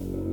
you